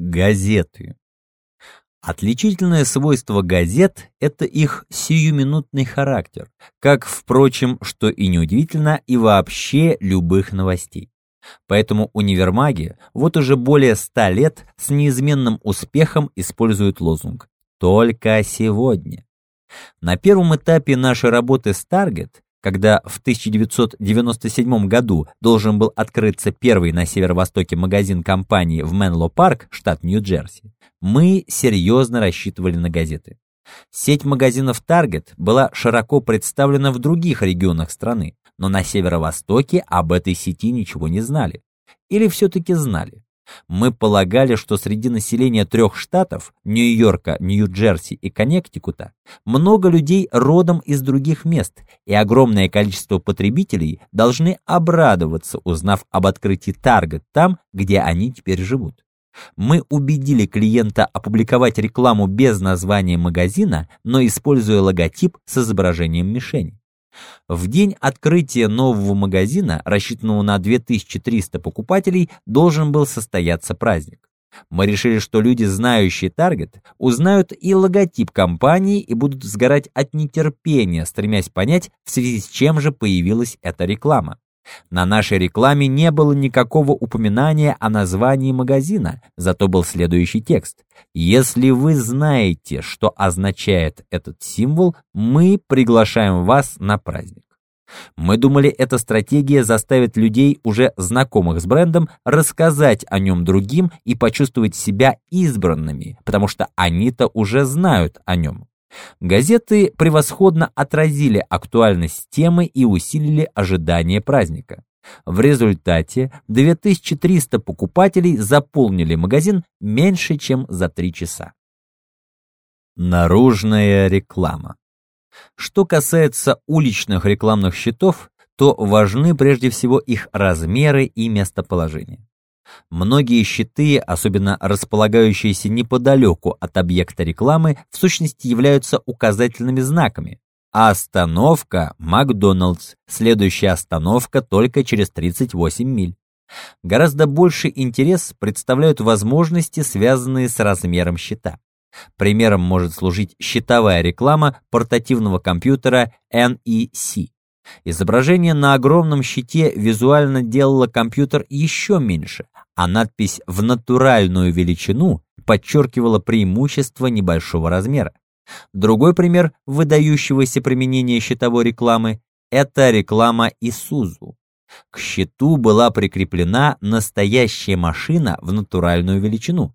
Газеты. Отличительное свойство газет – это их сиюминутный характер, как, впрочем, что и неудивительно, и вообще любых новостей. Поэтому универмаги вот уже более ста лет с неизменным успехом используют лозунг «Только сегодня». На первом этапе нашей работы с Target когда в 1997 году должен был открыться первый на северо-востоке магазин компании в Менло-парк, штат Нью-Джерси, мы серьезно рассчитывали на газеты. Сеть магазинов Target была широко представлена в других регионах страны, но на северо-востоке об этой сети ничего не знали. Или все-таки знали. Мы полагали, что среди населения трех штатов – Нью-Йорка, Нью-Джерси и Коннектикута – много людей родом из других мест, и огромное количество потребителей должны обрадоваться, узнав об открытии Target там, где они теперь живут. Мы убедили клиента опубликовать рекламу без названия магазина, но используя логотип с изображением мишени. В день открытия нового магазина, рассчитанного на 2300 покупателей, должен был состояться праздник. Мы решили, что люди, знающие Target, узнают и логотип компании и будут сгорать от нетерпения, стремясь понять, в связи с чем же появилась эта реклама. На нашей рекламе не было никакого упоминания о названии магазина, зато был следующий текст. Если вы знаете, что означает этот символ, мы приглашаем вас на праздник. Мы думали, эта стратегия заставит людей, уже знакомых с брендом, рассказать о нем другим и почувствовать себя избранными, потому что они-то уже знают о нем. Газеты превосходно отразили актуальность темы и усилили ожидание праздника. В результате 2300 покупателей заполнили магазин меньше, чем за три часа. Наружная реклама. Что касается уличных рекламных щитов, то важны прежде всего их размеры и местоположение. Многие щиты, особенно располагающиеся неподалеку от объекта рекламы, в сущности являются указательными знаками. Остановка Макдоналдс, следующая остановка только через 38 миль. Гораздо больше интерес представляют возможности, связанные с размером щита. Примером может служить щитовая реклама портативного компьютера NEC. Изображение на огромном щите визуально делало компьютер еще меньше, а надпись в натуральную величину подчеркивала преимущество небольшого размера. Другой пример выдающегося применения щитовой рекламы – это реклама Исузу. К щиту была прикреплена настоящая машина в натуральную величину.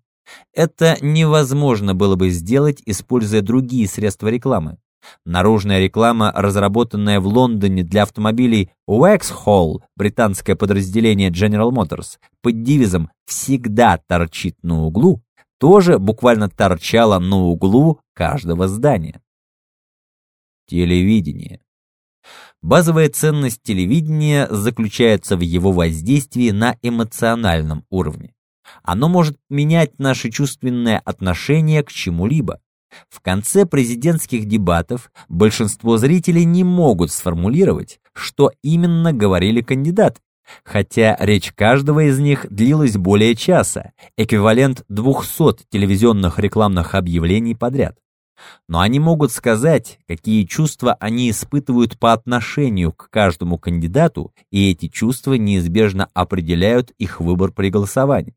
Это невозможно было бы сделать, используя другие средства рекламы. Наружная реклама, разработанная в Лондоне для автомобилей Waxhall, британское подразделение General Motors, под девизом «всегда торчит на углу», тоже буквально торчала на углу каждого здания. Телевидение. Базовая ценность телевидения заключается в его воздействии на эмоциональном уровне. Оно может менять наше чувственное отношение к чему-либо. В конце президентских дебатов большинство зрителей не могут сформулировать, что именно говорили кандидаты, хотя речь каждого из них длилась более часа, эквивалент 200 телевизионных рекламных объявлений подряд. Но они могут сказать, какие чувства они испытывают по отношению к каждому кандидату, и эти чувства неизбежно определяют их выбор при голосовании.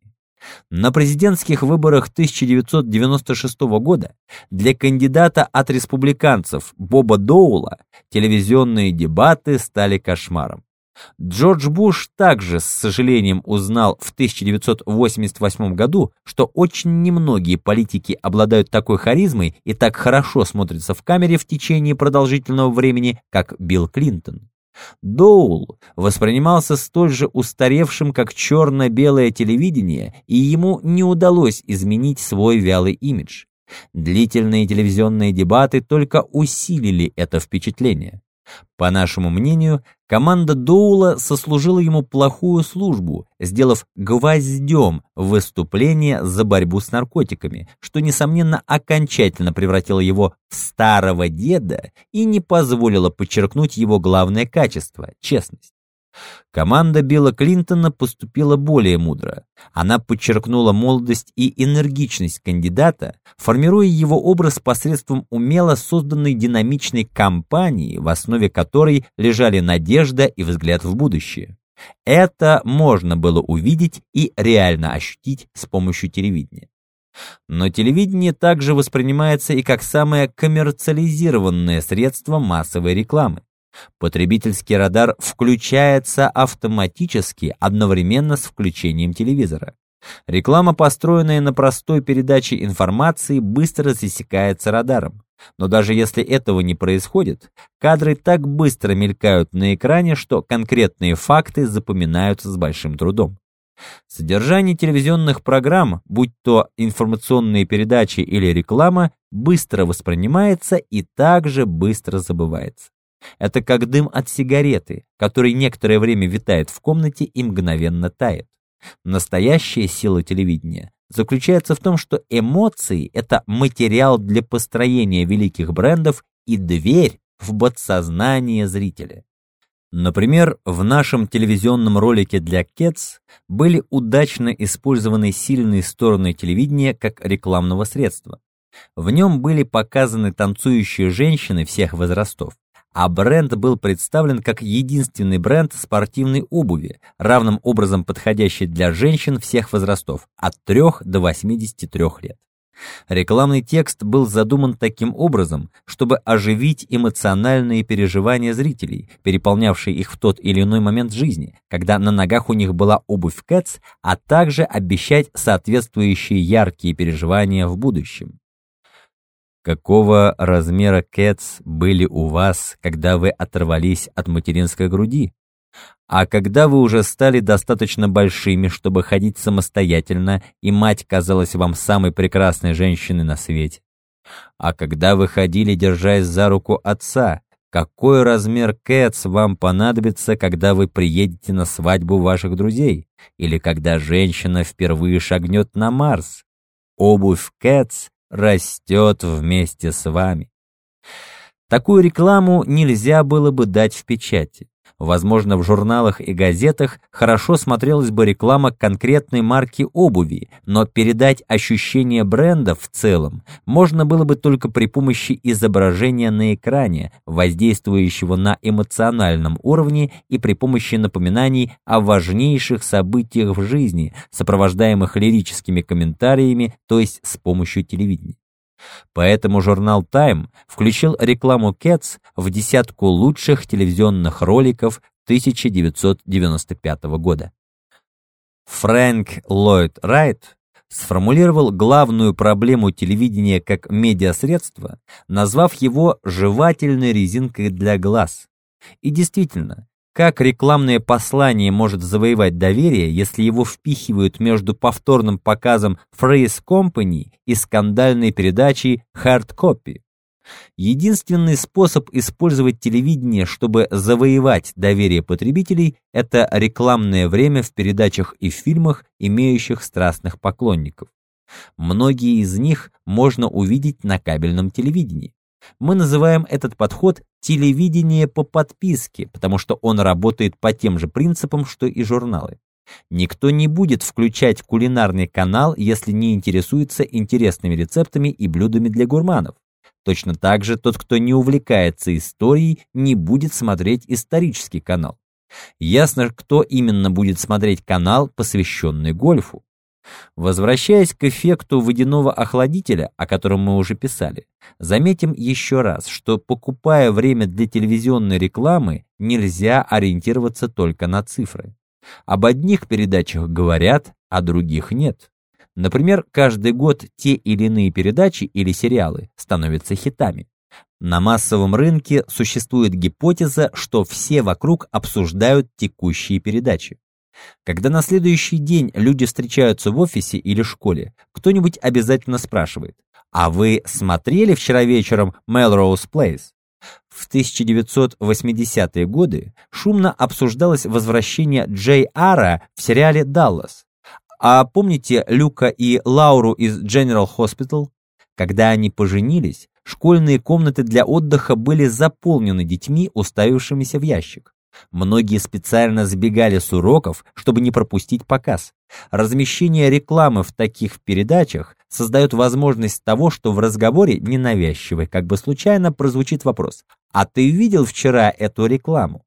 На президентских выборах 1996 года для кандидата от республиканцев Боба Доула телевизионные дебаты стали кошмаром. Джордж Буш также с сожалением узнал в 1988 году, что очень немногие политики обладают такой харизмой и так хорошо смотрятся в камере в течение продолжительного времени, как Билл Клинтон. Доул воспринимался столь же устаревшим, как черно-белое телевидение, и ему не удалось изменить свой вялый имидж. Длительные телевизионные дебаты только усилили это впечатление. По нашему мнению, команда Доула сослужила ему плохую службу, сделав гвоздем выступление за борьбу с наркотиками, что, несомненно, окончательно превратило его в старого деда и не позволило подчеркнуть его главное качество – честность. Команда Билла Клинтона поступила более мудро. Она подчеркнула молодость и энергичность кандидата, формируя его образ посредством умело созданной динамичной кампании, в основе которой лежали надежда и взгляд в будущее. Это можно было увидеть и реально ощутить с помощью телевидения. Но телевидение также воспринимается и как самое коммерциализированное средство массовой рекламы. Потребительский радар включается автоматически одновременно с включением телевизора. Реклама, построенная на простой передаче информации, быстро засекается радаром. Но даже если этого не происходит, кадры так быстро мелькают на экране, что конкретные факты запоминаются с большим трудом. Содержание телевизионных программ, будь то информационные передачи или реклама, быстро воспринимается и также быстро забывается. Это как дым от сигареты, который некоторое время витает в комнате и мгновенно тает. Настоящая сила телевидения заключается в том, что эмоции – это материал для построения великих брендов и дверь в подсознание зрителя. Например, в нашем телевизионном ролике для Cats были удачно использованы сильные стороны телевидения как рекламного средства. В нем были показаны танцующие женщины всех возрастов а бренд был представлен как единственный бренд спортивной обуви, равным образом подходящий для женщин всех возрастов, от 3 до 83 лет. Рекламный текст был задуман таким образом, чтобы оживить эмоциональные переживания зрителей, переполнявшие их в тот или иной момент жизни, когда на ногах у них была обувь Кэтс, а также обещать соответствующие яркие переживания в будущем. Какого размера кэтс были у вас, когда вы оторвались от материнской груди? А когда вы уже стали достаточно большими, чтобы ходить самостоятельно, и мать казалась вам самой прекрасной женщиной на свете? А когда вы ходили, держась за руку отца, какой размер кэтс вам понадобится, когда вы приедете на свадьбу ваших друзей? Или когда женщина впервые шагнет на Марс? Обувь кэтс растет вместе с вами. Такую рекламу нельзя было бы дать в печати. Возможно, в журналах и газетах хорошо смотрелась бы реклама конкретной марки обуви, но передать ощущение бренда в целом можно было бы только при помощи изображения на экране, воздействующего на эмоциональном уровне и при помощи напоминаний о важнейших событиях в жизни, сопровождаемых лирическими комментариями, то есть с помощью телевидения. Поэтому журнал Time включил рекламу Cats в десятку лучших телевизионных роликов 1995 года. Фрэнк Ллойд Райт сформулировал главную проблему телевидения как медиасредства, назвав его «жевательной резинкой для глаз». И действительно, как рекламное послание может завоевать доверие, если его впихивают между повторным показом Phrase Company и скандальной передачей Hard Copy? Единственный способ использовать телевидение, чтобы завоевать доверие потребителей, это рекламное время в передачах и фильмах, имеющих страстных поклонников. Многие из них можно увидеть на кабельном телевидении. Мы называем этот подход телевидение по подписке, потому что он работает по тем же принципам, что и журналы. Никто не будет включать кулинарный канал, если не интересуется интересными рецептами и блюдами для гурманов. Точно так же тот, кто не увлекается историей, не будет смотреть исторический канал. Ясно, кто именно будет смотреть канал, посвященный гольфу. Возвращаясь к эффекту водяного охладителя, о котором мы уже писали, заметим еще раз, что покупая время для телевизионной рекламы, нельзя ориентироваться только на цифры. Об одних передачах говорят, а других нет. Например, каждый год те или иные передачи или сериалы становятся хитами. На массовом рынке существует гипотеза, что все вокруг обсуждают текущие передачи. Когда на следующий день люди встречаются в офисе или школе, кто-нибудь обязательно спрашивает, «А вы смотрели вчера вечером Melrose Place?» В 1980-е годы шумно обсуждалось возвращение Джей Ара в сериале «Даллас». А помните Люка и Лауру из General Hospital? Когда они поженились, школьные комнаты для отдыха были заполнены детьми, уставившимися в ящик. Многие специально сбегали с уроков, чтобы не пропустить показ. Размещение рекламы в таких передачах создает возможность того, что в разговоре ненавязчивый, как бы случайно прозвучит вопрос «А ты видел вчера эту рекламу?»